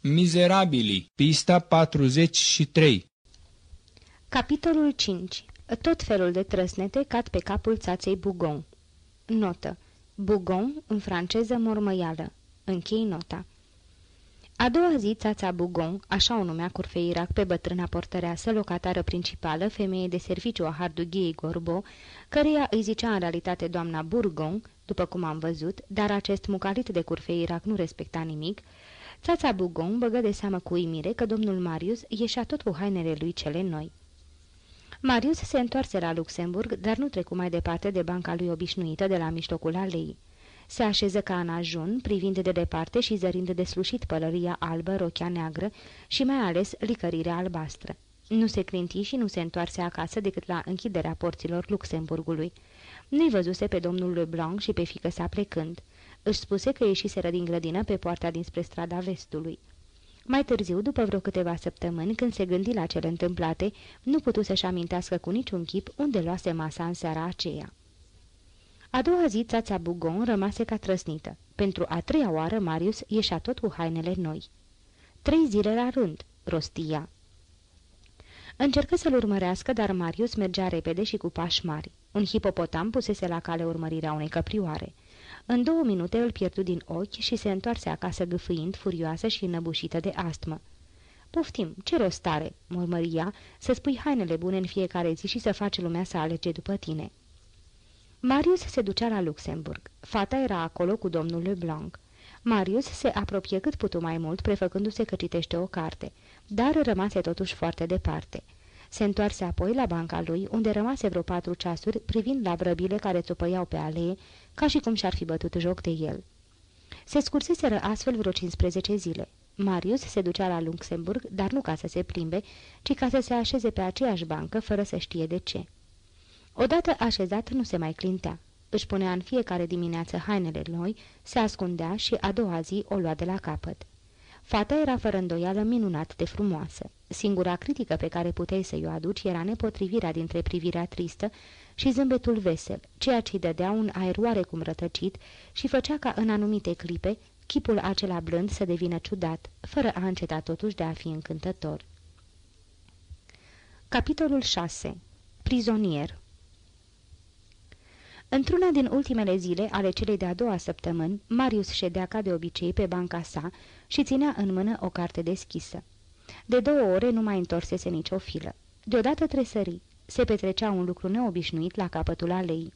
Mizerabili, pista 43 Capitolul 5 Tot felul de trăsnete cad pe capul țaței Bugon Notă Bugon, în franceză mormăială. Închei nota. A doua zi, țața Bugon, așa o numea Curfeirac pe bătrâna portăreasă, locatară principală, femeie de serviciu a Hardughiei Gorbo, căreia îi zicea în realitate doamna Burgon, după cum am văzut, dar acest mucalit de Curfeirac nu respecta nimic, țața Bugon băgă de seamă cu uimire că domnul Marius ieșea tot cu hainele lui cele noi. Marius se întoarse la Luxemburg, dar nu trecu mai departe de banca lui obișnuită de la mijlocul alei. Se așeză ca în ajun, privind de departe și zărind de slușit pălăria albă, rochea neagră și mai ales licărirea albastră. Nu se clinti și nu se întoarse acasă decât la închiderea porților Luxemburgului. Nu-i văzuse pe domnul Leblanc și pe fică sa plecând. Își spuse că ieșiseră din grădină pe poarta dinspre strada vestului. Mai târziu, după vreo câteva săptămâni, când se gândi la cele întâmplate, nu putu să-și amintească cu niciun chip unde luase masa în seara aceea. A doua zi, țața Bugon rămase ca trăsnită. Pentru a treia oară, Marius ieșea tot cu hainele noi. Trei zile la rând, rostia. Încercă să-l urmărească, dar Marius mergea repede și cu pași mari. Un hipopotam pusese la cale urmărirea unei căprioare. În două minute îl pierdu din ochi și se întoarse acasă gâfâind, furioasă și înăbușită de astmă. Poftim, ce rost are, murmăria, să spui hainele bune în fiecare zi și să faci lumea să alege după tine. Marius se ducea la Luxemburg. Fata era acolo cu domnul Leblanc. Marius se apropie cât putu mai mult, prefăcându-se că citește o carte, dar rămase totuși foarte departe. Se întoarse apoi la banca lui, unde rămase vreo patru ceasuri, privind la vrăbile care țopăiau pe alee, ca și cum și-ar fi bătut joc de el. Se scurseseră astfel vreo 15 zile. Marius se ducea la Luxemburg, dar nu ca să se plimbe, ci ca să se așeze pe aceeași bancă, fără să știe de ce. Odată așezat, nu se mai clintea. Își punea în fiecare dimineață hainele noi, se ascundea și a doua zi o lua de la capăt. Fata era fără îndoială minunat de frumoasă. Singura critică pe care puteai să-i o aduci era nepotrivirea dintre privirea tristă și zâmbetul vesel, ceea ce-i dădea un aer oarecum rătăcit și făcea ca în anumite clipe chipul acela blând să devină ciudat, fără a înceta totuși de a fi încântător. Capitolul 6. Prizonier Într-una din ultimele zile ale celei de-a doua săptămâni, Marius ședea ca de obicei pe banca sa și ținea în mână o carte deschisă. De două ore nu mai întorsese nicio filă. Deodată tresări. Se petrecea un lucru neobișnuit la capătul alei.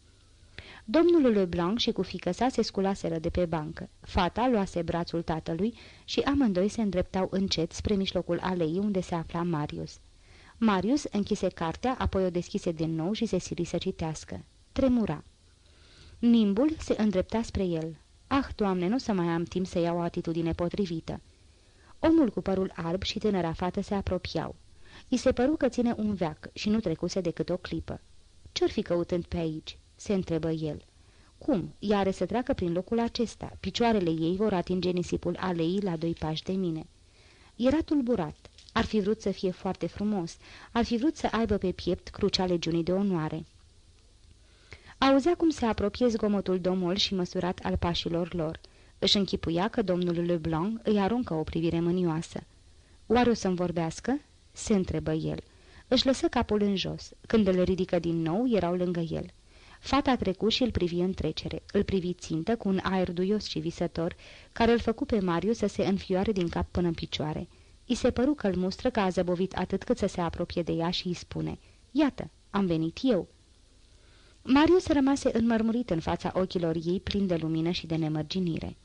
Domnul Leblanc și cu fică sa se sculaseră de pe bancă. Fata luase brațul tatălui și amândoi se îndreptau încet spre mijlocul aleii unde se afla Marius. Marius închise cartea, apoi o deschise din nou și se sili să citească. Tremura. Nimbul se îndrepta spre el. Ah, Doamne, nu să mai am timp să iau o atitudine potrivită. Omul cu părul alb și tânăra fată se apropiau. I se păru că ține un veac și nu trecuse decât o clipă. Ce-or fi căutând pe aici?" se întrebă el. Cum? Ea are să treacă prin locul acesta. Picioarele ei vor atinge nisipul aleii la doi pași de mine. Era tulburat. Ar fi vrut să fie foarte frumos. Ar fi vrut să aibă pe piept crucea legiunii de onoare. Auzea cum se apropie zgomotul domol și măsurat al pașilor lor. Își închipuia că domnul Leblanc îi aruncă o privire mânioasă. Oare o să-mi vorbească?" se întrebă el. Își lăsă capul în jos. Când îl ridică din nou, erau lângă el. Fata trecu și îl privi în trecere. Îl privi țintă cu un aer duios și visător, care îl făcu pe Mariu să se înfioare din cap până în picioare. I se păru că îl mustră că a zăbovit atât cât să se apropie de ea și îi spune, Iată, am venit eu." Marius rămase înmărmurit în fața ochilor ei plin de lumină și de nemărginire.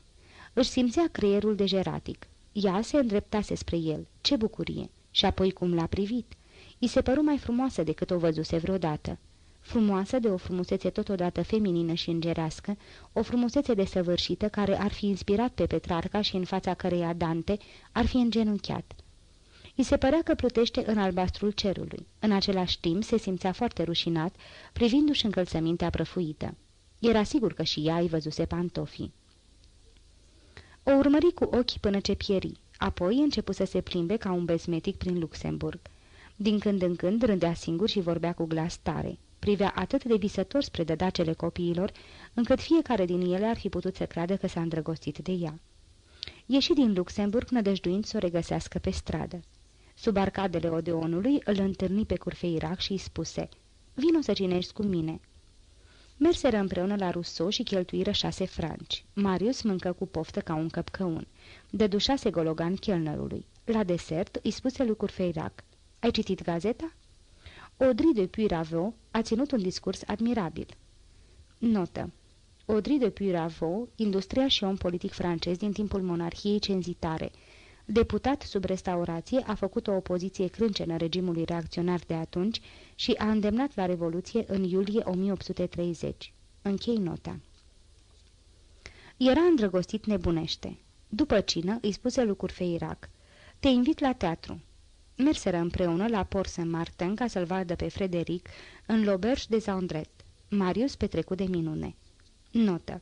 Își simțea creierul dejeratic. Ea se îndreptase spre el. Ce bucurie! Și apoi cum l-a privit. I se păru mai frumoasă decât o văzuse vreodată. Frumoasă de o frumusețe totodată feminină și îngerească, o frumusețe desăvârșită care ar fi inspirat pe Petrarca și în fața căreia Dante ar fi îngenunchiat. I se părea că plutește în albastrul cerului. În același timp se simțea foarte rușinat, privindu-și încălțămintea prăfuită. Era sigur că și ea îi văzuse pantofii. O urmări cu ochii până ce pieri, apoi începu să se plimbe ca un bezmetic prin Luxemburg. Din când în când rândea singur și vorbea cu glas tare. Privea atât de visător spre dădacele copiilor, încât fiecare din ele ar fi putut să creadă că s-a îndrăgostit de ea. Ieși din Luxemburg nădăjduind să o regăsească pe stradă. Sub arcadele Odeonului îl întâlni pe Curfeirac și îi spuse Vino să cinești cu mine." Merseră împreună la Rousseau și cheltuiră șase franci. Marius mâncă cu poftă ca un căpcăun. Dădu șase gologan chelnerului. La desert îi spuse lui Curfeirac Ai citit gazeta?" Audrey de Puyraveau a ținut un discurs admirabil. Notă Audrey de Puyraveau, industria și om politic francez din timpul monarhiei cenzitare. Deputat sub restaurație, a făcut o opoziție crâncenă regimului reacționar de atunci și a îndemnat la Revoluție în iulie 1830. Închei nota. Era îndrăgostit nebunește. După cină, îi spuse lui Curfeirac, Te invit la teatru." Merseră împreună la Port Saint-Martin ca să-l vadă pe Frederic în l'Auberge de Zandret. Marius petrecut de minune. Notă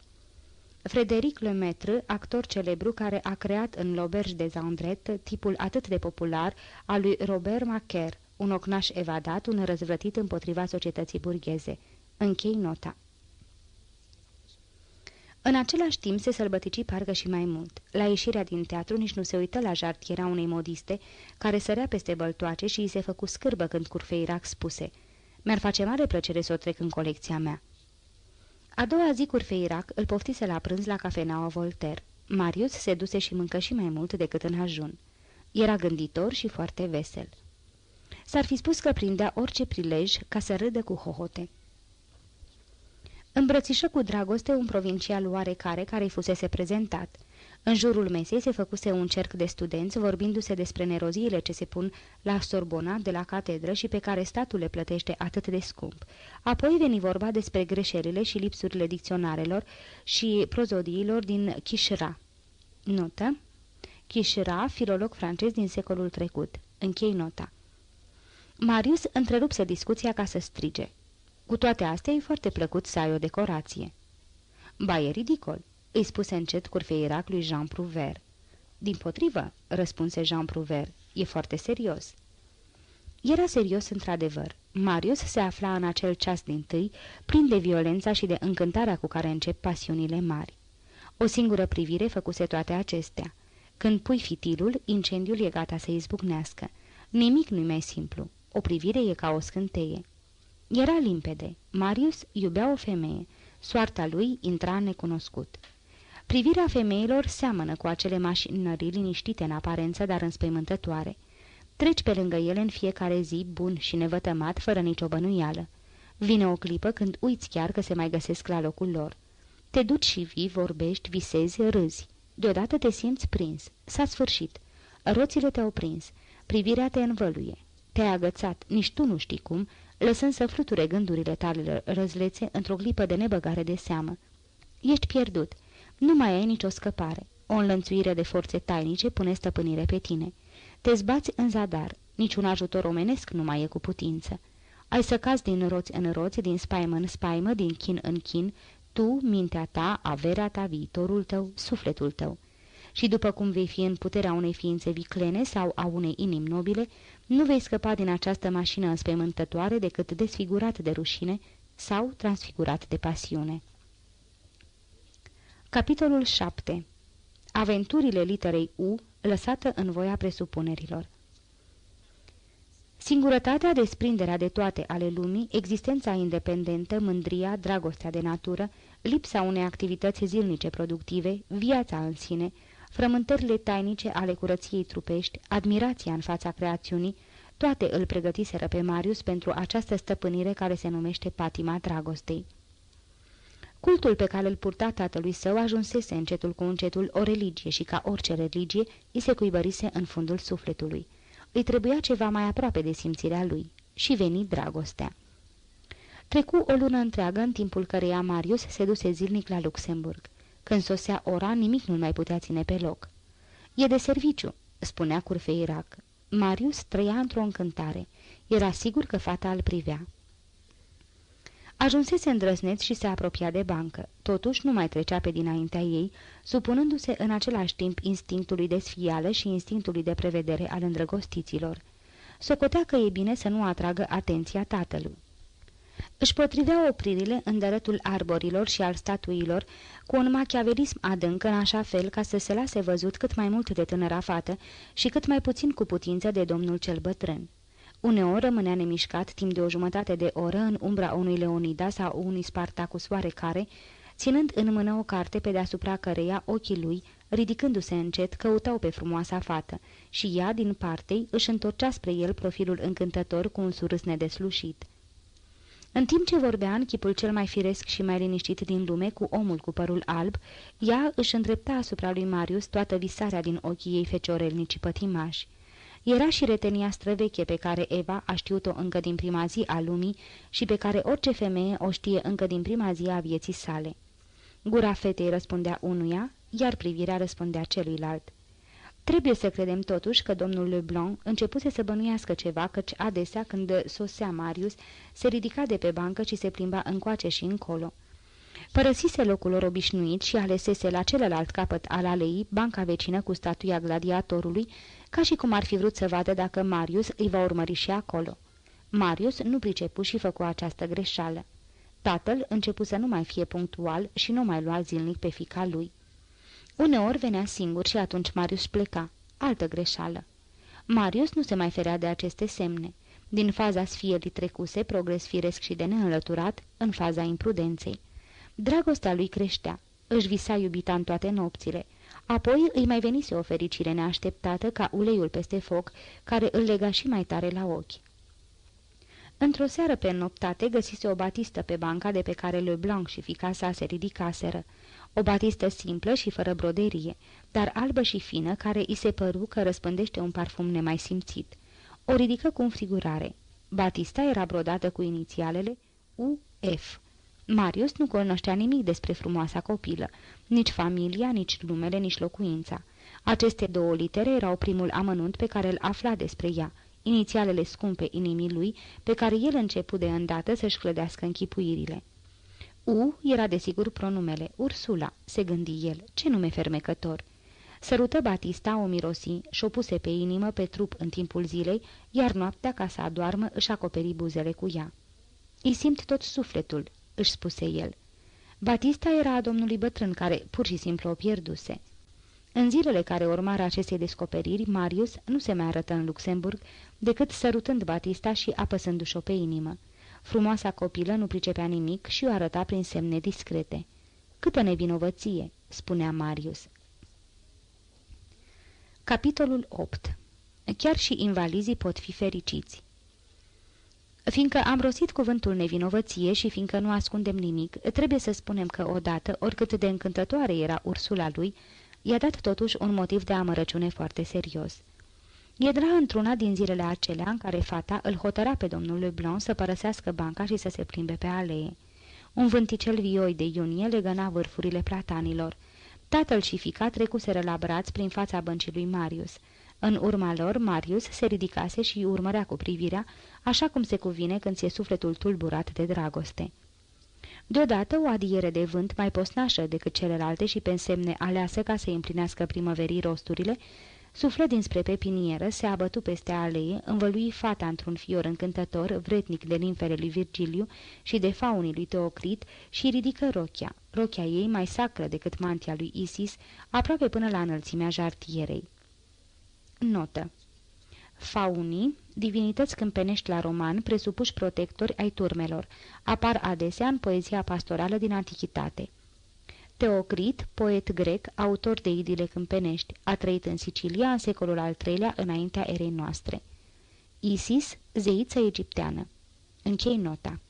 Frederic Lemaitre, actor celebru care a creat în l'Auberge de Zandret tipul atât de popular al lui Robert Macaire, un ocnaș evadat, un răzvrătit împotriva societății burgheze. Închei nota. În același timp se sălbătici parcă și mai mult. La ieșirea din teatru nici nu se uită la jartiera unei modiste, care sărea peste băltoace și îi se făcu scârbă când Curfeirac spuse Mi-ar face mare plăcere să o trec în colecția mea." A doua zi Curfeirac îl poftise la prânz la cafeneaua Voltaire. Marius se duse și mâncă și mai mult decât în ajun. Era gânditor și foarte vesel. S-ar fi spus că prindea orice prilej ca să râdă cu hohote. Îmbrățișă cu dragoste un provincial oarecare care-i fusese prezentat. În jurul mesei se făcuse un cerc de studenți vorbindu-se despre neroziile ce se pun la Sorbona de la catedră și pe care statul le plătește atât de scump. Apoi veni vorba despre greșelile și lipsurile dicționarelor și prozodiilor din Chișra. Notă Chișra, filolog francez din secolul trecut. Închei nota. Marius întrerupse discuția ca să strige. Cu toate astea, e foarte plăcut să ai o decorație. Ba, e ridicol, îi spuse încet curfeirac lui Jean Prouver. Din potrivă, răspunse Jean Prouver, e foarte serios. Era serios într-adevăr. Marius se afla în acel ceas din tâi, plin de violența și de încântarea cu care încep pasiunile mari. O singură privire făcuse toate acestea. Când pui fitilul, incendiul e gata să izbucnească. Nimic nu-i mai simplu. O privire e ca o scânteie. Era limpede. Marius iubea o femeie. Soarta lui intra necunoscut. Privirea femeilor seamănă cu acele mașinării liniștite în aparență, dar înspăimântătoare. Treci pe lângă ele în fiecare zi, bun și nevătămat, fără nicio bănuială. Vine o clipă când uiți chiar că se mai găsesc la locul lor. Te duci și vii, vorbești, visezi, râzi. Deodată te simți prins. S-a sfârșit. Roțile te-au prins. Privirea te învăluie. Te-ai agățat, nici tu nu știi cum, lăsând să fluture gândurile tale răzlețe într-o clipă de nebăgare de seamă. Ești pierdut. Nu mai ai nicio scăpare. O înlănțuire de forțe tainice pune stăpânire pe tine. Te zbați în zadar. Niciun ajutor omenesc nu mai e cu putință. Ai să cazi din roți în roți, din spaimă în spaimă, din chin în chin, tu, mintea ta, averea ta, viitorul tău, sufletul tău. Și după cum vei fi în puterea unei ființe viclene sau a unei inimi nobile, nu vei scăpa din această mașină înspăimântătoare decât desfigurat de rușine sau transfigurat de pasiune. Capitolul 7 Aventurile literei U lăsată în voia presupunerilor Singurătatea, desprinderea de toate ale lumii, existența independentă, mândria, dragostea de natură, lipsa unei activități zilnice productive, viața în sine, frământările tainice ale curăției trupești, admirația în fața creațiunii, toate îl pregătiseră pe Marius pentru această stăpânire care se numește patima dragostei. Cultul pe care îl purta tatălui său ajunsese încetul cu încetul o religie și ca orice religie îi se cuibărise în fundul sufletului. Îi trebuia ceva mai aproape de simțirea lui și veni dragostea. Trecu o lună întreagă în timpul căreia Marius se duse zilnic la Luxemburg. Când sosea ora, nimic nu mai putea ține pe loc. E de serviciu," spunea Curfeirac. Marius trăia într-o încântare. Era sigur că fata îl privea. Ajunsese îndrăzneț și se apropia de bancă. Totuși nu mai trecea pe dinaintea ei, supunându-se în același timp instinctului de sfială și instinctului de prevedere al îndrăgostiților. Socotea că e bine să nu atragă atenția tatălui. Își potrivea opririle în dărătul arborilor și al statuilor, cu un machiavelism adânc în așa fel ca să se lase văzut cât mai mult de tânăra fată și cât mai puțin cu putință de domnul cel bătrân. Uneori rămânea nemișcat timp de o jumătate de oră în umbra unui Leonida sau unui Spartacus oarecare, ținând în mână o carte pe deasupra căreia ochii lui, ridicându-se încet, căutau pe frumoasa fată și ea, din partei, își întorcea spre el profilul încântător cu un surâs nedeslușit. În timp ce vorbea în chipul cel mai firesc și mai liniștit din lume cu omul cu părul alb, ea își îndrepta asupra lui Marius toată visarea din ochii ei feciorelnici pătimași. Era și retenia străveche pe care Eva a știut-o încă din prima zi a lumii și pe care orice femeie o știe încă din prima zi a vieții sale. Gura fetei răspundea unuia, iar privirea răspundea celuilalt. Trebuie să credem totuși că domnul Leblanc începuse să bănuiască ceva, căci adesea când sosea Marius, se ridica de pe bancă și se plimba încoace și încolo. Părăsise locul lor obișnuit și alesese la celălalt capăt al aleii banca vecină cu statuia gladiatorului, ca și cum ar fi vrut să vadă dacă Marius îi va urmări și acolo. Marius nu pricepu și făcu această greșeală. Tatăl începu să nu mai fie punctual și nu mai lua zilnic pe fica lui. Uneori venea singur și atunci Marius pleca. Altă greșeală. Marius nu se mai ferea de aceste semne. Din faza sfierii trecuse, progres firesc și de neînlăturat, în faza imprudenței. Dragostea lui creștea. Își visa iubita în toate nopțile. Apoi îi mai venise o fericire neașteptată ca uleiul peste foc, care îl lega și mai tare la ochi. Într-o seară pe noptate găsise o batistă pe banca de pe care Le Blanc și fica sa se ridicaseră. O batistă simplă și fără broderie, dar albă și fină, care îi se păru că răspândește un parfum nemai simțit. O ridică cu înfrigurare. Batista era brodată cu inițialele U.F. Marius nu cunoștea nimic despre frumoasa copilă, nici familia, nici numele, nici locuința. Aceste două litere erau primul amănunt pe care îl afla despre ea, inițialele scumpe inimii lui, pe care el începu de îndată să-și clădească închipuirile. U era desigur pronumele. Ursula, se gândi el, ce nume fermecător. Sărută Batista o mirosi și-o puse pe inimă pe trup în timpul zilei, iar noaptea, ca să adoarmă, își acoperi buzele cu ea. Îi simt tot sufletul, își spuse el. Batista era a domnului bătrân, care pur și simplu o pierduse. În zilele care urmară acestei descoperiri, Marius nu se mai arătă în Luxemburg decât sărutând Batista și apăsându-și-o pe inimă. Frumoasa copilă nu pricepea nimic și o arăta prin semne discrete. Câtă nevinovăție, spunea Marius. Capitolul 8 Chiar și invalizii pot fi fericiți. Fiindcă am rostit cuvântul nevinovăție și fiindcă nu ascundem nimic, trebuie să spunem că odată, oricât de încântătoare era ursula lui, i-a dat totuși un motiv de amărăciune foarte serios. Era într-una din zilele acelea în care fata îl hotăra pe domnul Leblanc să părăsească banca și să se plimbe pe alee. Un vânticel vioi de iunie legăna vârfurile platanilor. Tatăl și fica trecuseră la braț prin fața băncii lui Marius. În urma lor, Marius se ridicase și urmărea cu privirea, așa cum se cuvine când ți-e sufletul tulburat de dragoste. Deodată o adiere de vânt mai posnașă decât celelalte și pe însemne aleasă ca să împlinească primăverii rosturile, Suflă dinspre pepinieră, se abătu peste alee, învălui fata într-un fior încântător, vretnic de nimfele lui Virgiliu și de faunii lui Teocrit și ridică rochia. Rochia ei, mai sacră decât mantia lui Isis, aproape până la înălțimea jartierei. Notă Faunii, divinități câmpenești la roman, presupuși protectori ai turmelor, apar adesea în poezia pastorală din antichitate. Teocrit, poet grec, autor de idile câmpenești, a trăit în Sicilia în secolul al III-lea înaintea erei noastre. Isis, zeiță egipteană. Închei nota.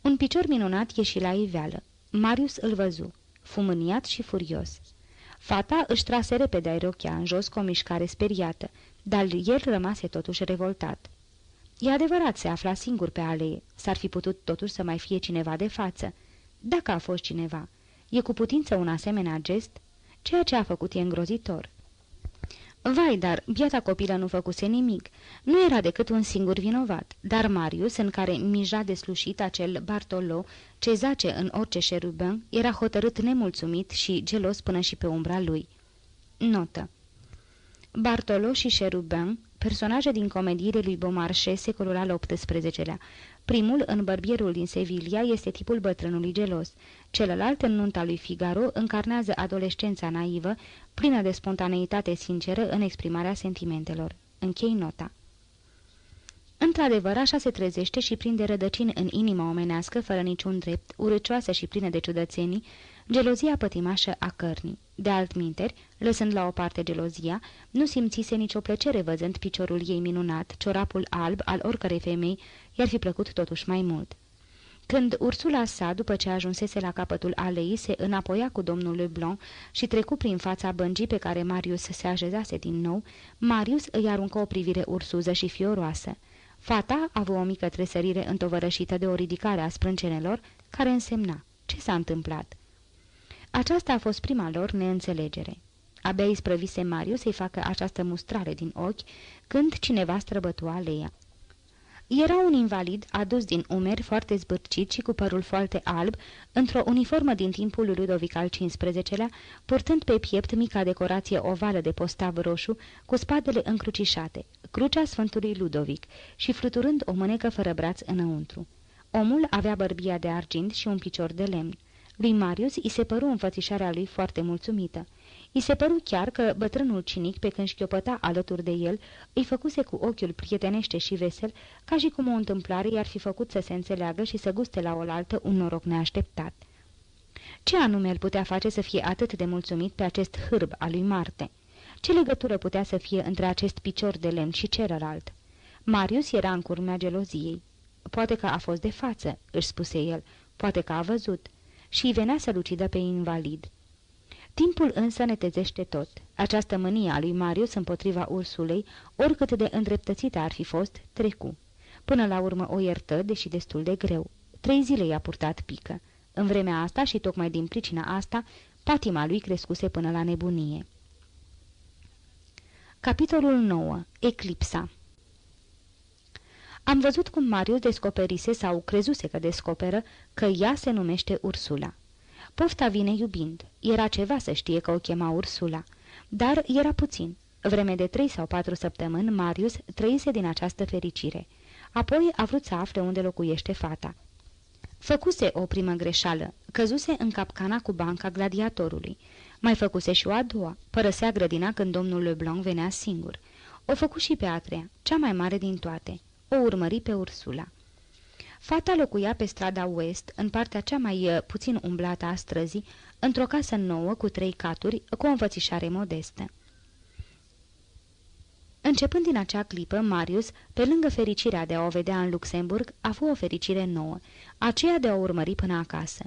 Un picior minunat ieși la iveală. Marius îl văzu, fumâniat și furios. Fata își trase repede rochea în jos cu o mișcare speriată, dar el rămase totuși revoltat. E adevărat, se afla singur pe alee. S-ar fi putut totuși să mai fie cineva de față. Dacă a fost cineva, e cu putință un asemenea gest? Ceea ce a făcut e îngrozitor. Vai, dar biata copilă nu făcuse nimic. Nu era decât un singur vinovat, dar Marius, în care mija deslușit acel Bartolo, ce zace în orice șerubin, era hotărât nemulțumit și gelos până și pe umbra lui. Notă Bartolo și șerubin, personaje din comediile lui Beaumarchais, secolul al XVIII-lea. Primul, în Bărbierul din Sevilla, este tipul bătrânului gelos. Celălalt, în nunta lui Figaro, încarnează adolescența naivă, plină de spontaneitate sinceră în exprimarea sentimentelor. Închei nota. Într-adevăr, așa se trezește și prinde rădăcini în inima omenească, fără niciun drept, urăcioasă și plină de ciudățenii, gelozia pătimașă a cărnii. De altminteri, lăsând la o parte gelozia, nu simțise nicio plăcere văzând piciorul ei minunat, ciorapul alb al oricărei femei, i-ar fi plăcut totuși mai mult. Când Ursula sa, după ce ajunsese la capătul aleii, se înapoia cu domnul Leblanc și trecu prin fața băncii pe care Marius se așezase din nou, Marius îi aruncă o privire ursuză și fioroasă. Fata a avut o mică tresărire întovărășită de o ridicare a sprâncenelor, care însemna, ce s-a întâmplat? Aceasta a fost prima lor neînțelegere. Abia îi sprăvise Mariu să-i facă această mustrare din ochi, când cineva străbătua leia. Era un invalid adus din umeri foarte zbârcit și cu părul foarte alb, într-o uniformă din timpul lui Ludovic al XV-lea, purtând pe piept mica decorație ovală de postav roșu, cu spadele încrucișate, crucea Sfântului Ludovic și fluturând o mânecă fără braț înăuntru. Omul avea bărbia de argint și un picior de lemn. Lui Marius îi se păru înfățișarea lui foarte mulțumită. I se păru chiar că bătrânul cinic, pe când șchiopăta alături de el, îi făcuse cu ochiul prietenește și vesel, ca și cum o întâmplare i-ar fi făcut să se înțeleagă și să guste la oaltă un noroc neașteptat. Ce anume îl putea face să fie atât de mulțumit pe acest hârb al lui Marte? Ce legătură putea să fie între acest picior de lemn și celălalt? Marius era în curmea geloziei. Poate că a fost de față, își spuse el, poate că a văzut. Și îi venea să lucidă pe invalid. Timpul însă netezește tot. Această mânie a lui Marius împotriva ursulei, oricât de îndreptățită ar fi fost, trecu. Până la urmă o iertă, deși destul de greu. Trei zile i-a purtat pică. În vremea asta și tocmai din pricina asta, patima lui crescuse până la nebunie. Capitolul 9. Eclipsa Am văzut cum Marius descoperise sau crezuse că descoperă că ea se numește Ursula. Pofta vine iubind. Era ceva să știe că o chema Ursula. Dar era puțin. Vreme de trei sau patru săptămâni, Marius trăise din această fericire. Apoi a vrut să afle unde locuiește fata. Făcuse o primă greșeală, căzuse în capcana cu banca gladiatorului. Mai făcuse și o a doua, părăsea grădina când domnul Leblanc venea singur. O făcu și pe a treia, cea mai mare din toate. O urmări pe Ursula. Fata locuia pe strada West, în partea cea mai uh, puțin umblată a străzii, într-o casă nouă cu trei caturi, cu o înfățișare modestă. Începând din acea clipă, Marius, pe lângă fericirea de a o vedea în Luxemburg, a fost o fericire nouă, aceea de a o urmări până acasă.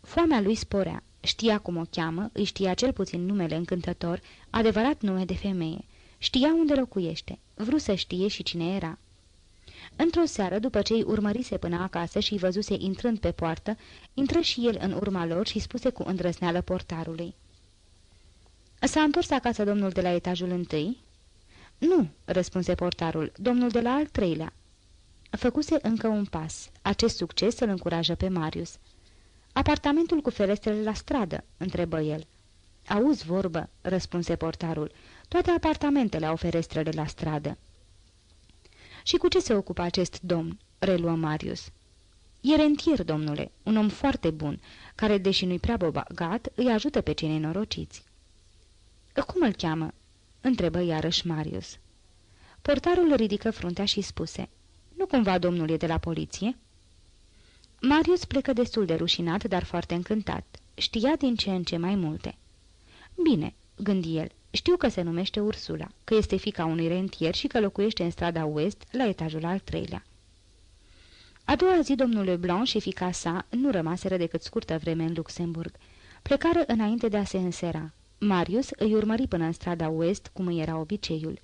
Foamea lui sporea, știa cum o cheamă, îi știa cel puțin numele încântător, adevărat nume de femeie, știa unde locuiește, vrut să știe și cine era. Într-o seară, după ce îi urmărise până acasă și îi văzuse intrând pe poartă, intră și el în urma lor și spuse cu îndrăsneală portarului. S-a întors acasă domnul de la etajul întâi?" Nu," răspunse portarul, domnul de la al treilea." Făcuse încă un pas. Acest succes îl încurajă pe Marius. Apartamentul cu ferestrele la stradă?" întrebă el. Auzi vorbă," răspunse portarul. Toate apartamentele au ferestrele la stradă." Și cu ce se ocupă acest domn?" reluă Marius. E rentier, domnule, un om foarte bun, care, deși nu-i prea bogat, îi ajută pe cei nenorociți." Cum îl cheamă?" întrebă iarăși Marius. Portarul ridică fruntea și spuse, Nu cumva domnul e de la poliție?" Marius plecă destul de rușinat, dar foarte încântat. Știa din ce în ce mai multe. Bine, gândi el, știu că se numește Ursula, că este fica unui rentier și că locuiește în strada West, la etajul al treilea. A doua zi, domnul Leblanc și fica sa nu rămaseră decât scurtă vreme în Luxemburg. Plecară înainte de a se însera. Marius îi urmări până în strada West, cum îi era obiceiul.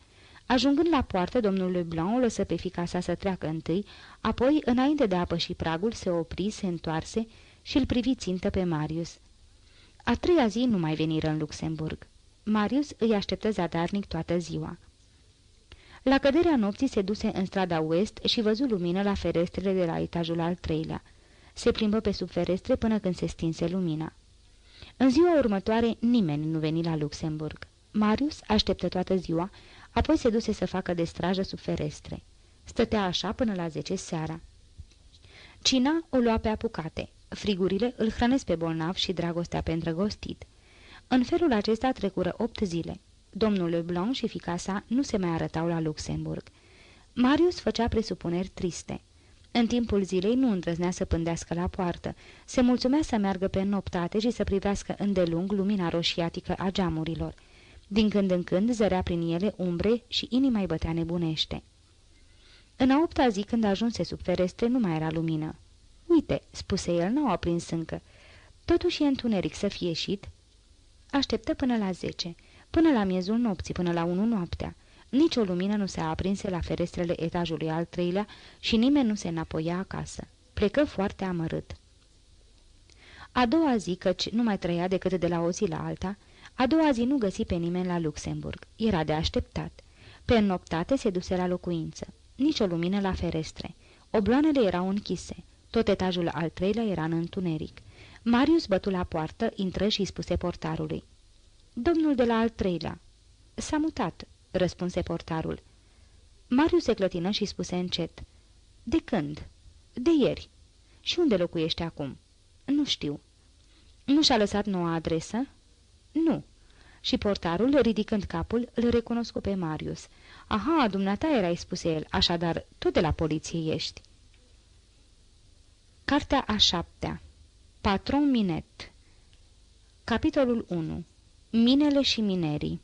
Ajungând la poartă, domnul Leblanc o lăsă pe fica sa să treacă întâi, apoi, înainte de a păși pragul, se opri, se întoarse și îl privi țintă pe Marius. A treia zi nu mai veniră în Luxemburg. Marius îi așteptă zadarnic toată ziua. La căderea nopții se duse în strada West și văzu lumină la ferestrele de la etajul al treilea. Se plimbă pe sub ferestre până când se stinse lumina. În ziua următoare nimeni nu veni la Luxemburg. Marius așteptă toată ziua, apoi se duse să facă de strajă sub ferestre. Stătea așa până la zece seara. Cina o lua pe apucate. Frigurile îl hrănesc pe bolnav și dragostea pe îndrăgostit. În felul acesta trecură opt zile. Domnul Leblanc și fica sa nu se mai arătau la Luxemburg. Marius făcea presupuneri triste. În timpul zilei nu îndrăznea să pândească la poartă. Se mulțumea să meargă pe noptate și să privească îndelung lumina roșiatică a geamurilor. Din când în când zărea prin ele umbre și inima îi bătea nebunește. În a opta zi, când ajunse sub ferestre, nu mai era lumină. Uite," spuse el, n-au aprins încă. Totuși e întuneric să fie ieșit." Așteptă până la zece, până la miezul nopții, până la unu noaptea. Nici o lumină nu se aprinse la ferestrele etajului al treilea și nimeni nu se înapoia acasă. Plecă foarte amărât. A doua zi, căci nu mai trăia decât de la o zi la alta, a doua zi nu găsi pe nimeni la Luxemburg. Era de așteptat. Pe noptate se duse la locuință. Nici o lumină la ferestre. Obloanele erau închise. Tot etajul al treilea era în întuneric. Marius bătu la poartă, intră și spuse portarului. Domnul de la al treilea." S-a mutat," răspunse portarul. Marius se clătină și spuse încet. De când?" De ieri." Și unde locuiește acum?" Nu știu." Nu și-a lăsat noua adresă?" Nu." Și portarul, ridicând capul, îl recunoscu pe Marius. Aha, dumneata erai, spuse el, așadar, tot de la poliție ești." Cartea a șaptea Patron Minet Capitolul 1 Minele și minerii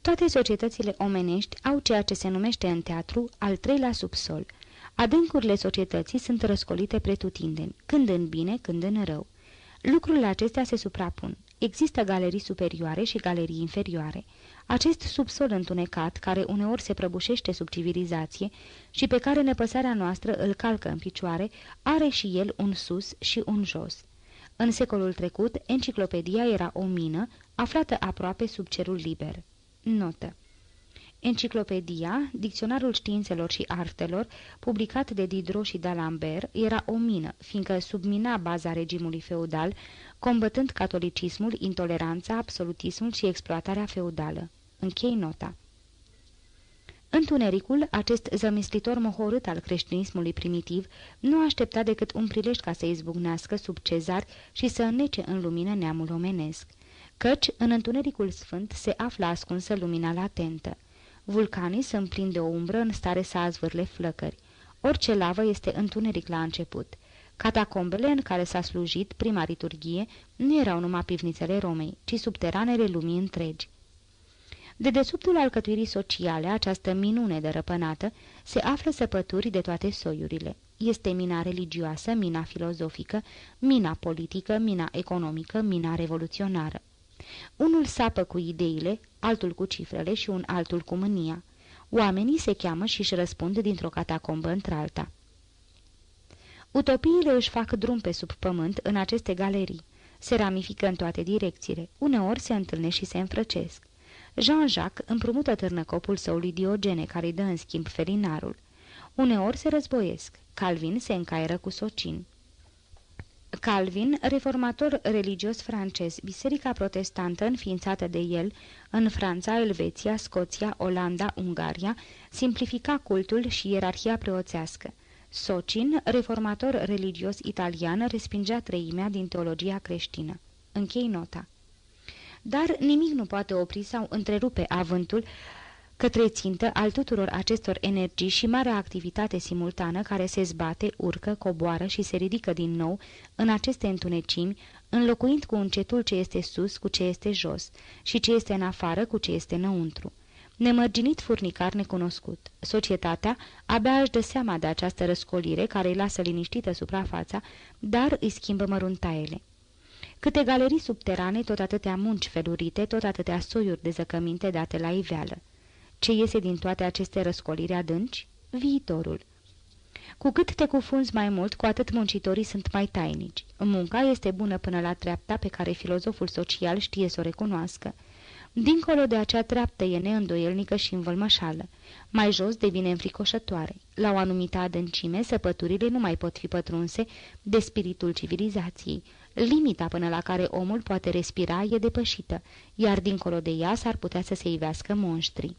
Toate societățile omenești au ceea ce se numește în teatru al treilea subsol. Adâncurile societății sunt răscolite pretutindeni, când în bine, când în rău. Lucrurile acestea se suprapun. Există galerii superioare și galerii inferioare. Acest subsol întunecat, care uneori se prăbușește sub civilizație și pe care nepăsarea noastră îl calcă în picioare, are și el un sus și un jos. În secolul trecut, enciclopedia era o mină aflată aproape sub cerul liber. Notă Enciclopedia, Dicționarul Științelor și Artelor, publicat de Diderot și d'Alembert, era o mină, fiindcă submina baza regimului feudal, combătând catolicismul, intoleranța, absolutismul și exploatarea feudală. Închei nota. Întunericul, acest zămislitor mohorât al creștinismului primitiv, nu aștepta decât un prilej ca să izbucnească sub cezar și să înnece în lumină neamul omenesc. Căci, în întunericul sfânt, se află ascunsă lumina latentă. Vulcanii sunt plini de o umbră în stare să azvârle flăcări. Orice lavă este întuneric la început. Catacombele în care s-a slujit prima liturghie nu erau numai pivnițele Romei, ci subteranele lumii întregi. De desubtul alcătuirii sociale, această minune de răpânată, se află săpături de toate soiurile. Este mina religioasă, mina filozofică, mina politică, mina economică, mina revoluționară. Unul sapă cu ideile, altul cu cifrele și un altul cu mânia. Oamenii se cheamă și își răspund dintr-o catacombă într-alta. Utopiile își fac drum pe sub pământ în aceste galerii. Se ramifică în toate direcțiile, uneori se întâlnesc și se înfrăcesc. Jean-Jacques împrumută târnăcopul său lui Diogene, care îi dă în schimb felinarul. Uneori se războiesc. Calvin se încaieră cu Socin. Calvin, reformator religios francez, biserica protestantă înființată de el în Franța, Elveția, Scoția, Olanda, Ungaria, simplifica cultul și ierarhia preoțească. Socin, reformator religios italian, respingea treimea din teologia creștină. Închei nota. Dar nimic nu poate opri sau întrerupe avântul către țintă al tuturor acestor energii și marea activitate simultană care se zbate, urcă, coboară și se ridică din nou în aceste întunecimi, înlocuind cu încetul ce este sus cu ce este jos și ce este în afară cu ce este înăuntru. Nemărginit furnicar necunoscut. Societatea abia își dă seama de această răscolire care îi lasă liniștită suprafața, dar îi schimbă măruntaiele. Câte galerii subterane, tot atâtea munci felurite, tot atâtea soiuri de zăcăminte date la iveală. Ce iese din toate aceste răscoliri adânci? Viitorul. Cu cât te cufunzi mai mult, cu atât muncitorii sunt mai tainici. Munca este bună până la treapta pe care filozoful social știe să o recunoască. Dincolo de acea treaptă e neîndoielnică și învălmășală. Mai jos devine înfricoșătoare. La o anumită adâncime, săpăturile nu mai pot fi pătrunse de spiritul civilizației. Limita până la care omul poate respira e depășită, iar dincolo de ea s-ar putea să se ivească monștri.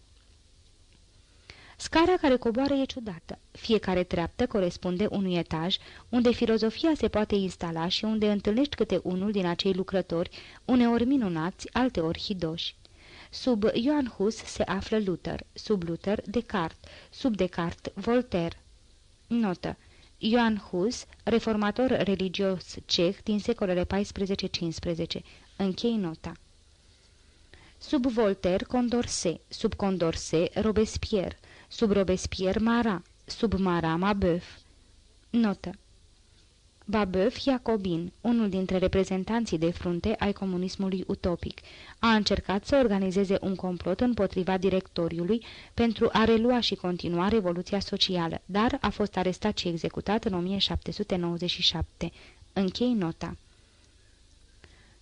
Scara care coboară e ciudată. Fiecare treaptă corespunde unui etaj unde filozofia se poate instala și unde întâlnești câte unul din acei lucrători, uneori minunați, alteori hidoși. Sub Ioan Hus se află Luther, sub Luther Descartes, sub Descartes Voltaire. Notă. Ioan Hus, reformator religios ceh din secolele 14-15. Închei nota. Sub Voltaire Condorcet, sub Condorcet Robespierre, sub Robespierre Marat, sub Marat Mabeuf. Notă Babeuf Jacobin, unul dintre reprezentanții de frunte ai comunismului utopic, a încercat să organizeze un complot împotriva directoriului pentru a relua și continua revoluția socială, dar a fost arestat și executat în 1797. Închei nota.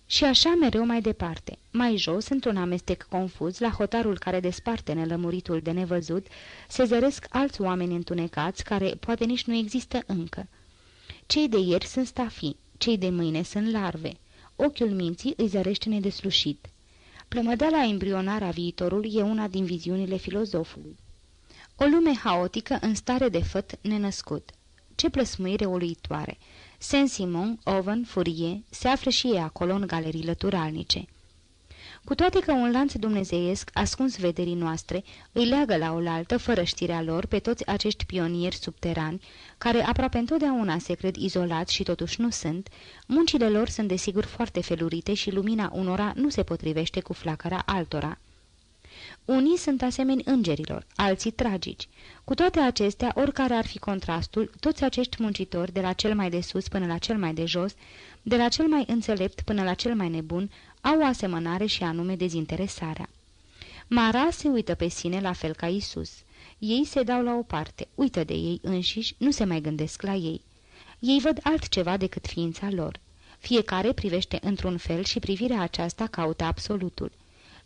Și așa mereu mai departe. Mai jos, într-un amestec confuz, la hotarul care desparte nelămuritul de nevăzut, se zăresc alți oameni întunecați care poate nici nu există încă. Cei de ieri sunt stafii, cei de mâine sunt larve. Ochiul minții îi zărește nedeslușit. Plămădeala embrionară a viitorului e una din viziunile filozofului. O lume haotică în stare de făt nenăscut. Ce plăsmuire uluitoare! Saint-Simon, Owen, Fourier se află și ei acolo în galerii lăturalnice. Cu toate că un lanț dumnezeiesc, ascuns vederii noastre, îi leagă la oaltă, fără știrea lor, pe toți acești pionieri subterani, care aproape întotdeauna se cred izolați și totuși nu sunt, muncile lor sunt desigur foarte felurite și lumina unora nu se potrivește cu flacăra altora. Unii sunt asemeni îngerilor, alții tragici. Cu toate acestea, oricare ar fi contrastul, toți acești muncitori, de la cel mai de sus până la cel mai de jos, de la cel mai înțelept până la cel mai nebun, au o asemănare și anume dezinteresarea. Mara se uită pe sine la fel ca Isus. Ei se dau la o parte, uită de ei înșiși, nu se mai gândesc la ei. Ei văd altceva decât ființa lor. Fiecare privește într-un fel și privirea aceasta caută absolutul.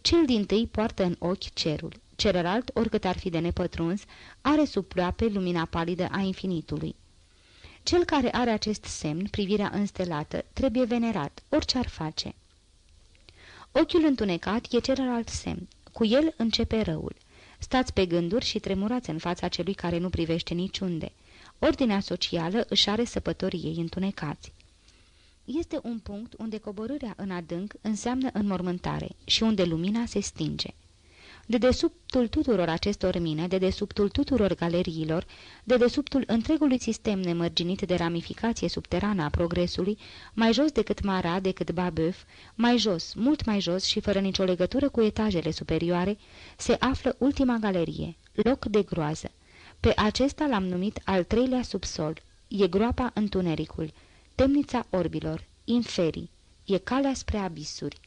Cel din tâi poartă în ochi cerul. Celălalt, oricât ar fi de nepătruns, are sub ploape lumina palidă a infinitului. Cel care are acest semn, privirea înstelată, trebuie venerat, orice ar face. Ochiul întunecat e celălalt semn. Cu el începe răul. Stați pe gânduri și tremurați în fața celui care nu privește niciunde. Ordinea socială își are săpătorii ei întunecați. Este un punct unde coborârea în adânc înseamnă înmormântare și unde lumina se stinge. De desubtul tuturor acestor mine, de desubtul tuturor galeriilor, de desubtul întregului sistem nemărginit de ramificație subterană a progresului, mai jos decât Mara, decât Babeuf, mai jos, mult mai jos și fără nicio legătură cu etajele superioare, se află ultima galerie, loc de groază. Pe acesta l-am numit al treilea subsol. E groapa întunericul, temnița orbilor, inferii, e calea spre abisuri.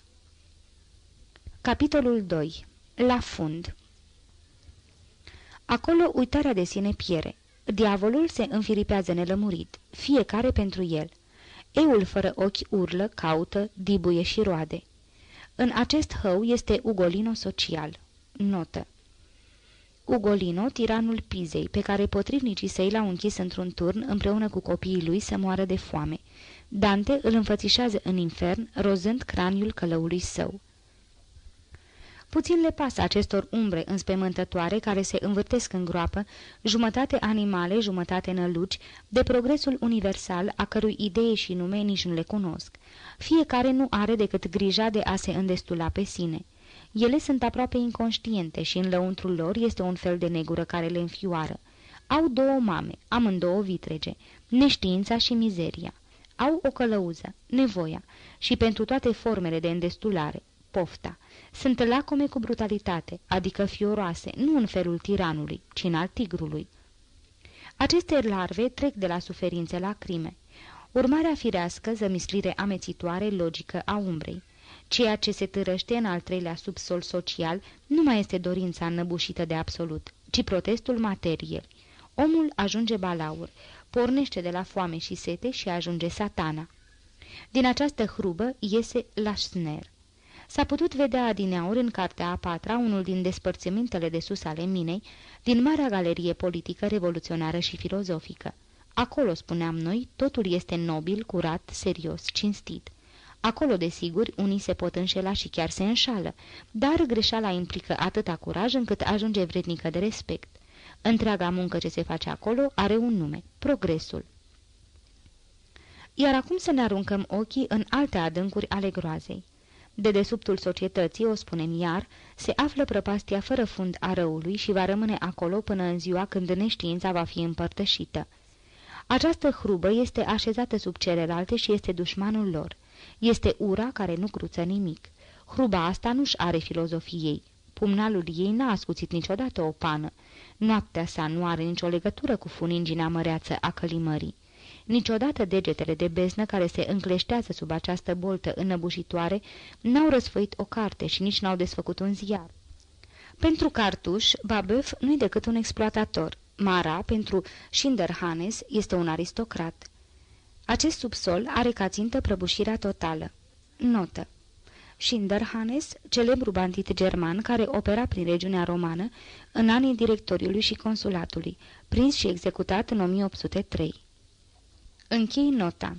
Capitolul 2 la fund. Acolo uitarea de sine piere. Diavolul se înfiripează nelămurit, fiecare pentru el. Eul fără ochi urlă, caută, dibuie și roade. În acest hău este Ugolino social. Notă. Ugolino, tiranul Pizei, pe care potrivnicii săi l-au închis într-un turn împreună cu copiii lui să moară de foame. Dante îl înfățișează în infern, rozând craniul călăului său. Puțin le pasă acestor umbre înspemântătoare care se învârtesc în groapă, jumătate animale, jumătate năluci, de progresul universal a cărui idee și nume nici nu le cunosc. Fiecare nu are decât grija de a se îndestula pe sine. Ele sunt aproape inconștiente și în lăuntrul lor este un fel de negură care le înfioară. Au două mame, amândouă vitrege, neștiința și mizeria. Au o călăuză, nevoia, și pentru toate formele de îndestulare, pofta. Sunt lacome cu brutalitate, adică fioroase, nu în felul tiranului, ci în al tigrului. Aceste larve trec de la suferințe la crime. Urmarea firească, zămislire amețitoare, logică a umbrei. Ceea ce se târăște în al treilea subsol social nu mai este dorința înnăbușită de absolut, ci protestul materiei. Omul ajunge balaur, pornește de la foame și sete și ajunge satana. Din această hrubă iese Lashner. S-a putut vedea adineauri în cartea a patra, unul din despărțimentele de sus ale minei, din marea galerie politică, revoluționară și filozofică. Acolo, spuneam noi, totul este nobil, curat, serios, cinstit. Acolo, desigur, unii se pot înșela și chiar se înșală, dar greșeala implică atâta curaj încât ajunge vrednică de respect. Întreaga muncă ce se face acolo are un nume, progresul. Iar acum să ne aruncăm ochii în alte adâncuri ale groazei. De desubtul societății, o spunem iar, se află prăpastia fără fund a răului și va rămâne acolo până în ziua când neștiința va fi împărtășită. Această hrubă este așezată sub celelalte și este dușmanul lor. Este ura care nu cruță nimic. Hruba asta nu-și are filozofiei. Pumnalul ei n-a ascuțit niciodată o pană. Noaptea sa nu are nicio legătură cu funingina măreață a călimării. Niciodată degetele de beznă care se încleștează sub această boltă înăbușitoare n-au răsfăit o carte și nici n-au desfăcut un ziar. Pentru Cartuș, Babeuf nu-i decât un exploatator. Mara, pentru Schinderhannes, este un aristocrat. Acest subsol are ca țintă prăbușirea totală. Notă Schinderhannes, celebru bandit german care opera prin regiunea romană în anii directoriului și consulatului, prins și executat în 1803. Închei nota.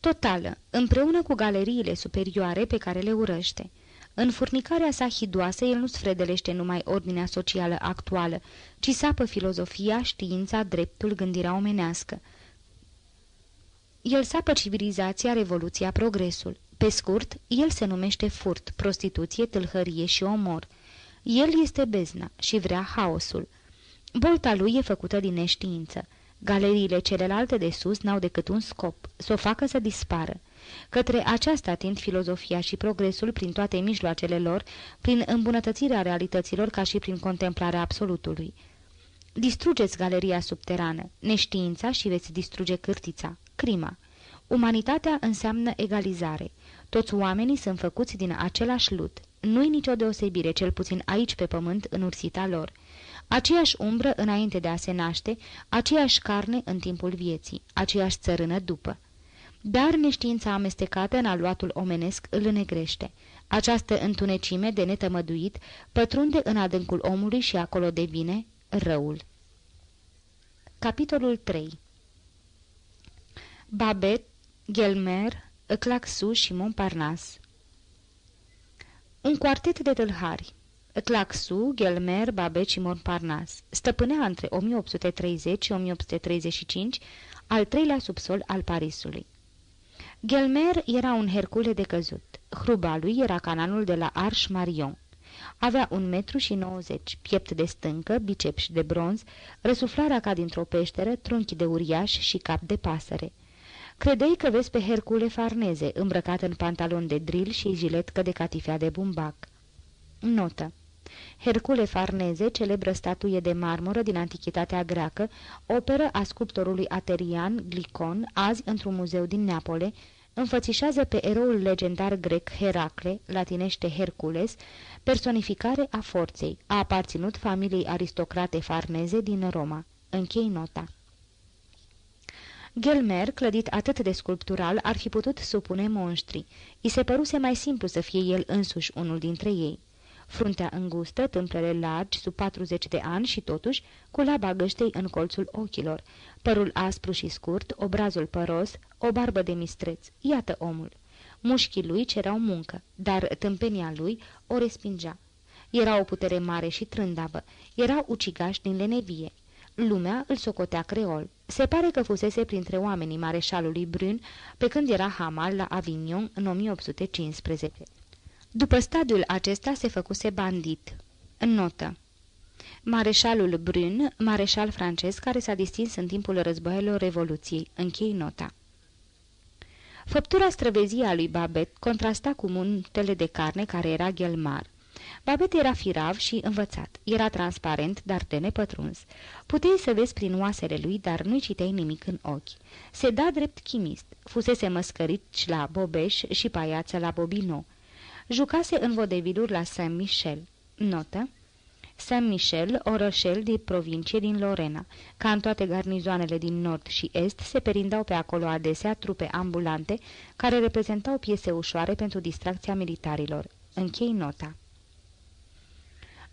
Totală, împreună cu galeriile superioare pe care le urăște. În furnicarea sa hidoasă, el nu sfredelește numai ordinea socială actuală, ci sapă filozofia, știința, dreptul, gândirea omenească. El sapă civilizația, revoluția, progresul. Pe scurt, el se numește furt, prostituție, tâlhărie și omor. El este bezna și vrea haosul. Bolta lui e făcută din neștiință. Galeriile celelalte de sus n-au decât un scop, să o facă să dispară. Către aceasta tind filozofia și progresul prin toate mijloacele lor, prin îmbunătățirea realităților ca și prin contemplarea absolutului. Distrugeți galeria subterană, neștiința și veți distruge cârtița, crima. Umanitatea înseamnă egalizare. Toți oamenii sunt făcuți din același lut. Nu-i nicio deosebire, cel puțin aici pe pământ, în ursita lor. Aceeași umbră înainte de a se naște, aceeași carne în timpul vieții, aceeași țărână după. Dar neștiința amestecată în aluatul omenesc îl negrește. Această întunecime de netămăduit pătrunde în adâncul omului și acolo devine răul. Capitolul 3 Babet, Gelmer, Claxu și Montparnasse Un quartet de tâlhari Claxu, Gelmer, Babet și Montparnasse stăpânea între 1830 și 1835 al treilea subsol al Parisului. Gelmer era un hercule de căzut. Hruba lui era canalul de la Arș Marion. Avea un metru și nouăzeci, piept de stâncă, bicepși de bronz, răsuflarea ca dintr-o peșteră, trunchi de uriaș și cap de pasăre. Credei că vezi pe Hercule Farneze, îmbrăcat în pantalon de drill și jiletcă de catifea de bumbac. Notă Hercule Farneze, celebră statuie de marmură din antichitatea greacă, operă a sculptorului aterian Glicon, azi într-un muzeu din Neapole, înfățișează pe eroul legendar grec Heracle, latinește Hercules, personificare a forței, a aparținut familiei aristocrate farneze din Roma. Închei nota. Gelmer, clădit atât de sculptural, ar fi putut supune monștri. I se păruse mai simplu să fie el însuși unul dintre ei fruntea îngustă, tâmplele largi, sub 40 de ani și totuși cu laba găștei în colțul ochilor, părul aspru și scurt, obrazul păros, o barbă de mistreț. Iată omul. Mușchii lui cereau muncă, dar tâmpenia lui o respingea. Era o putere mare și trândavă. Era ucigaș din lenevie. Lumea îl socotea creol. Se pare că fusese printre oamenii mareșalului Brun pe când era hamal la Avignon în 1815. După stadiul acesta se făcuse bandit. Notă Mareșalul Brun, mareșal francez care s-a distins în timpul războaielor Revoluției. Închei nota. Făptura străvezie a lui Babet contrasta cu muntele de carne care era ghelmar. Babet era firav și învățat. Era transparent, dar de nepătruns. Puteai să vezi prin oasele lui, dar nu-i citeai nimic în ochi. Se da drept chimist. Fusese măscărit la Bobeș și paiață la Bobino. Jucase în vodeviluri la Saint-Michel. Notă Saint-Michel, orășel din provincie din Lorena. Ca în toate garnizoanele din nord și est, se perindau pe acolo adesea trupe ambulante care reprezentau piese ușoare pentru distracția militarilor. Închei nota.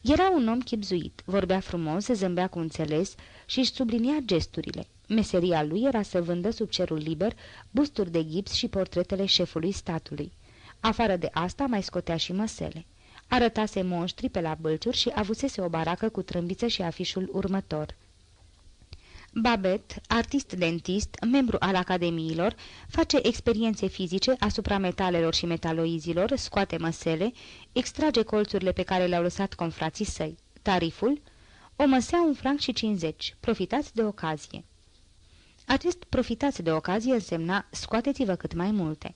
Era un om chipzuit, vorbea frumos, se zâmbea cu înțeles și își sublinia gesturile. Meseria lui era să vândă sub cerul liber busturi de gips și portretele șefului statului. Afară de asta mai scotea și măsele. Arătase monștri pe la bălciuri și avusese o baracă cu trâmbiță și afișul următor. Babet, artist dentist, membru al academiilor, face experiențe fizice asupra metalelor și metaloizilor, scoate măsele, extrage colțurile pe care le-au lăsat confrații săi. Tariful? O măsea un franc și 50. Profitați de ocazie. Acest profitați de ocazie însemna scoateți-vă cât mai multe.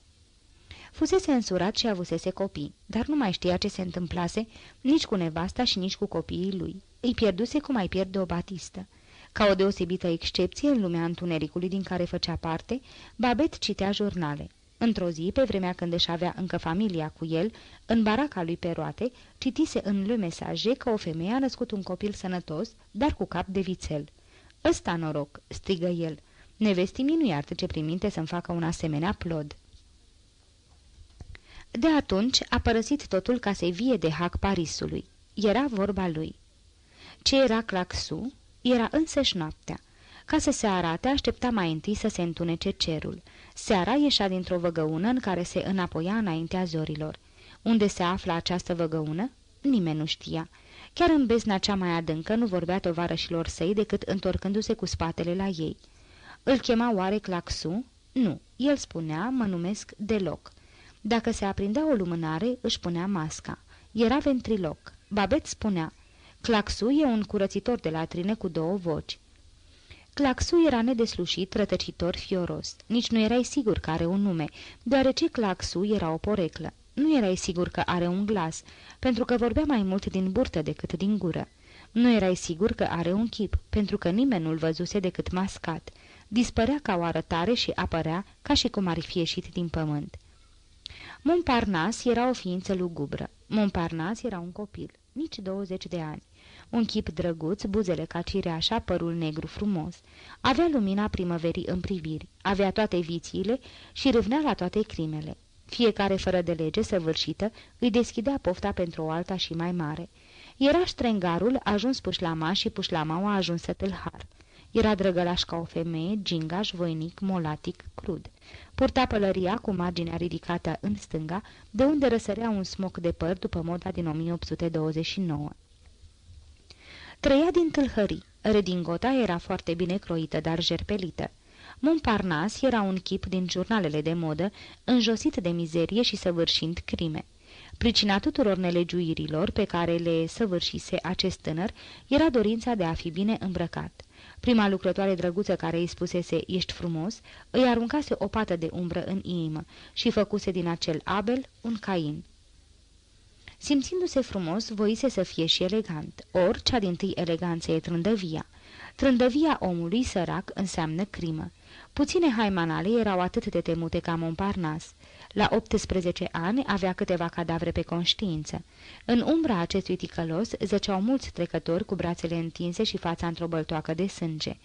Fusese însurat și avusese copii, dar nu mai știa ce se întâmplase nici cu nevasta și nici cu copiii lui. Îi pierduse cum mai pierde o batistă. Ca o deosebită excepție în lumea întunericului din care făcea parte, Babet citea jurnale. Într-o zi, pe vremea când își avea încă familia cu el, în baraca lui pe roate, citise în Le Mesager că o femeie a născut un copil sănătos, dar cu cap de vițel. Ăsta noroc!" strigă el. Nevestimii nu iartă ce priminte să-mi facă un asemenea plod." De atunci a părăsit totul ca să-i vie de hac Parisului. Era vorba lui. Ce era Claxu? Era însăși noaptea. Ca să se arate, aștepta mai întâi să se întunece cerul. Seara ieșea dintr-o văgăună în care se înapoia înaintea zorilor. Unde se află această văgăună? Nimeni nu știa. Chiar în bezna cea mai adâncă nu vorbea tovarășilor săi decât întorcându-se cu spatele la ei. Îl chema oare Claxu? Nu, el spunea, mă numesc deloc. Dacă se aprindea o lumânare, își punea masca. Era ventriloc. Babet spunea, Claxu e un curățitor de latrine cu două voci. Claxu era nedeslușit, rătăcitor, fioros. Nici nu erai sigur că are un nume, deoarece Claxu era o poreclă. Nu erai sigur că are un glas, pentru că vorbea mai mult din burtă decât din gură. Nu erai sigur că are un chip, pentru că nimeni nu-l văzuse decât mascat. Dispărea ca o arătare și apărea ca și cum ar fi ieșit din pământ. Montparnasse era o ființă lugubră. Montparnasse era un copil, nici 20 de ani. Un chip drăguț, buzele ca cireașa, părul negru frumos. Avea lumina primăverii în priviri, avea toate vițiile și râvnea la toate crimele. Fiecare fără de lege săvârșită îi deschidea pofta pentru o alta și mai mare. Era ștrengarul ajuns pușlama și pușlamaua ajunsă tâlhar. Era drăgălaș ca o femeie, gingaș, voinic, molatic, crud. Purta pălăria cu marginea ridicată în stânga, de unde răsărea un smoc de păr după moda din 1829. Trăia din tâlhării. Redingota era foarte bine croită, dar jerpelită. Montparnasse era un chip din jurnalele de modă, înjosit de mizerie și săvârșind crime. Pricina tuturor nelegiuirilor pe care le săvârșise acest tânăr era dorința de a fi bine îmbrăcat. Prima lucrătoare drăguță care îi spusese, ești frumos, îi aruncase o pată de umbră în inimă și făcuse din acel Abel un Cain. Simțindu-se frumos, voise să fie și elegant, ori cea din tâi eleganță e trândăvia. Trândăvia omului sărac înseamnă crimă. Puține haimanale erau atât de temute ca Montparnasse. La 18 ani avea câteva cadavre pe conștiință. În umbra acestui ticălos zăceau mulți trecători cu brațele întinse și fața într-o băltoacă de sânge.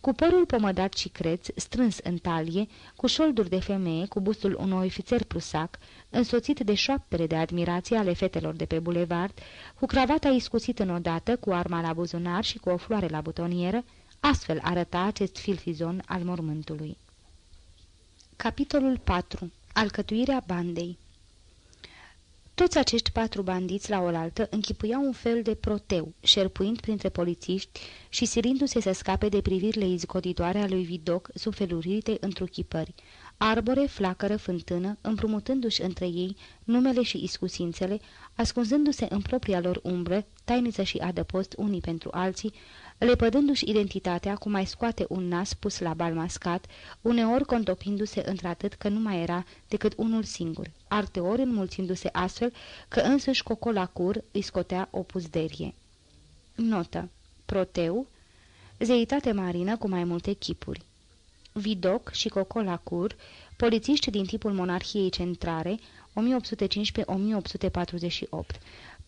Cu părul pomădat și creț, strâns în talie, cu șolduri de femeie, cu bustul unui ofițer prusac, însoțit de șoaptele de admirație ale fetelor de pe bulevard, cu cravata iscusită înodată, cu arma la buzunar și cu o floare la butonieră, astfel arăta acest filfizon al mormântului. Capitolul 4 Alcătuirea bandei Toți acești patru bandiți la oaltă închipuiau un fel de proteu, șerpuind printre polițiști și sirindu-se să scape de privirile izgoditoare a lui Vidoc sub felurite întruchipări. Arbore, flacără, fântână, împrumutându-și între ei numele și iscusințele, ascunzându-se în propria lor umbră, tainiță și adăpost unii pentru alții, lepădându-și identitatea cu mai scoate un nas pus la bal mascat, uneori contopindu-se într-atât că nu mai era decât unul singur, alteori înmulțindu-se astfel că însuși Cocolacur îi scotea o puzderie. Notă. Proteu, zeitate marină cu mai multe chipuri. Vidoc și Cocolacur, polițiști din tipul monarhiei centrare, 1815-1848,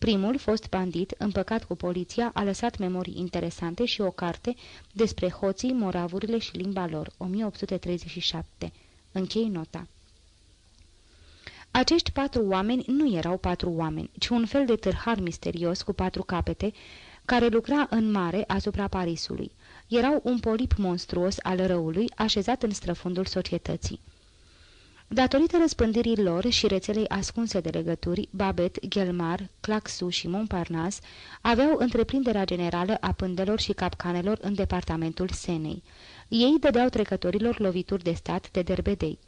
Primul, fost bandit, împăcat cu poliția, a lăsat memorii interesante și o carte despre hoții, moravurile și limba lor, 1837. Închei nota. Acești patru oameni nu erau patru oameni, ci un fel de târhar misterios cu patru capete, care lucra în mare asupra Parisului. Erau un polip monstruos al răului așezat în străfundul societății. Datorită răspândirii lor și rețelei ascunse de legături, Babet, Gelmar, Claxu și Montparnasse aveau întreprinderea generală a pândelor și capcanelor în departamentul Senei. Ei dădeau trecătorilor lovituri de stat de derbedei.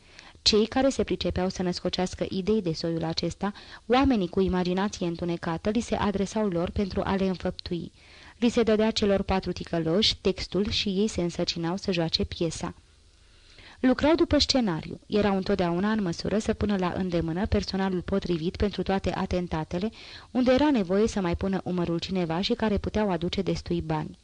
Cei care se pricepeau să născocească idei de soiul acesta, oamenii cu imaginație întunecată, li se adresau lor pentru a le înfăptui. Li se dădea celor patru ticăloși textul și ei se însăcinau să joace piesa. Lucrau după scenariu. Erau întotdeauna în măsură să pună la îndemână personalul potrivit pentru toate atentatele, unde era nevoie să mai pună umărul cineva și care puteau aduce destui bani.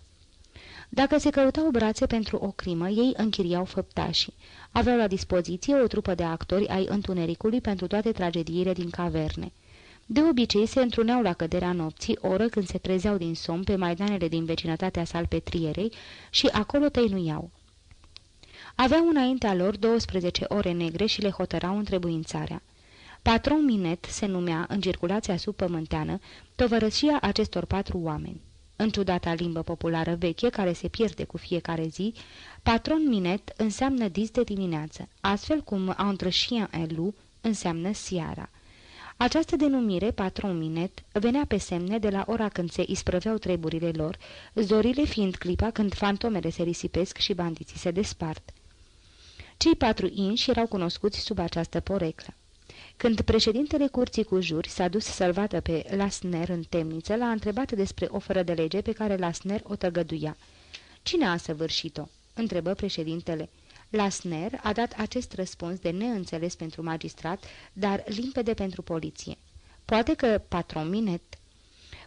Dacă se căutau brațe pentru o crimă, ei închiriau făptașii. Aveau la dispoziție o trupă de actori ai întunericului pentru toate tragediile din caverne. De obicei se întruneau la căderea nopții, oră când se trezeau din somn pe maidanele din vecinătatea salpetrierei și acolo tăinuiau. Aveau înaintea lor 12 ore negre și le hotărau întrebuințarea. Patron Minet se numea în circulația subpământeană tovărășia acestor patru oameni. În ciudata limbă populară veche, care se pierde cu fiecare zi, patron minet înseamnă dis de dimineață, astfel cum entre chien et loup înseamnă seara. Această denumire, patron minet, venea pe semne de la ora când se isprăveau treburile lor, zorile fiind clipa când fantomele se risipesc și bandiții se despart. Cei patru inși erau cunoscuți sub această poreclă. Când președintele curții cu juri s-a dus să-l vadă pe Lasner în temniță, l-a întrebat despre o fără de lege pe care Lasner o tăgăduia. Cine a săvârșit-o?" întrebă președintele. Lasner a dat acest răspuns de neînțeles pentru magistrat, dar limpede pentru poliție. Poate că patron Minet.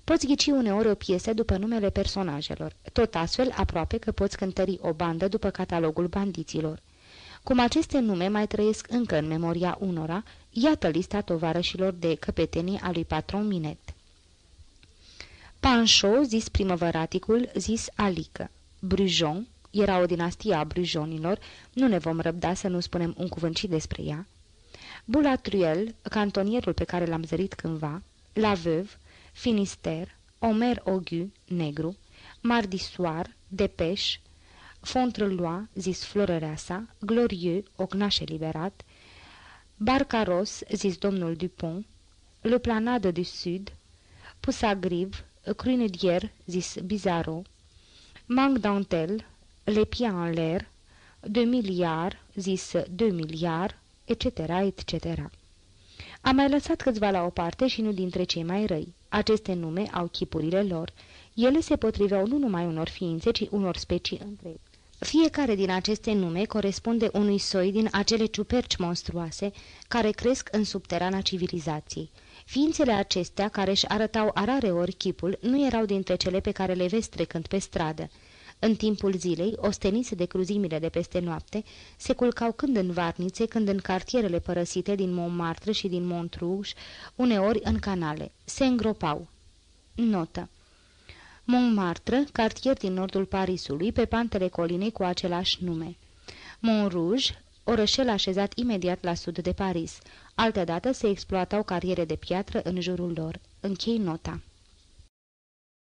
Poți ghici uneori o piesă după numele personajelor, tot astfel aproape că poți cântări o bandă după catalogul bandiților. Cum aceste nume mai trăiesc încă în memoria unora, iată lista tovarășilor de căpetenii a lui patron Minet. Pancho, zis primăvăraticul, zis Alică. Brujon, era o dinastie a Brujonilor, nu ne vom răbda să nu spunem un cuvânt și despre ea. Boulatruel, cantonierul pe care l-am zărit cândva, La Veuve, Finister, Omer Ogu, negru, Mardisoar, Depeș, Fontreloa, zis Florăreasa, Glorieux, ocnaș eliberat, Barcaros, zis domnul Dupont, Le Planade du Sud, Pusagriv, Crunudier, zis Bizarro, Manque d'Antel, Le Pied en l'air, De Miliard, zis De Miliard, etc., etc. Am mai lăsat câțiva la o parte și nu dintre cei mai răi. Aceste nume au chipurile lor. Ele se potriveau nu numai unor ființe, ci unor specii întregi. Fiecare din aceste nume corespunde unui soi din acele ciuperci monstruoase care cresc în subterana civilizației. Ființele acestea, care își arătau arare ori chipul, nu erau dintre cele pe care le vezi trecând pe stradă. În timpul zilei, ostenise de cruzimile de peste noapte, se culcau când în varnițe, când în cartierele părăsite din Montmartre și din Montrouge, uneori în canale. Se îngropau. Notă Montmartre, cartier din nordul Parisului, pe pantele colinei cu același nume. Montrouge, orășel așezat imediat la sud de Paris. Altădată se exploatau cariere de piatră în jurul lor. Închei nota.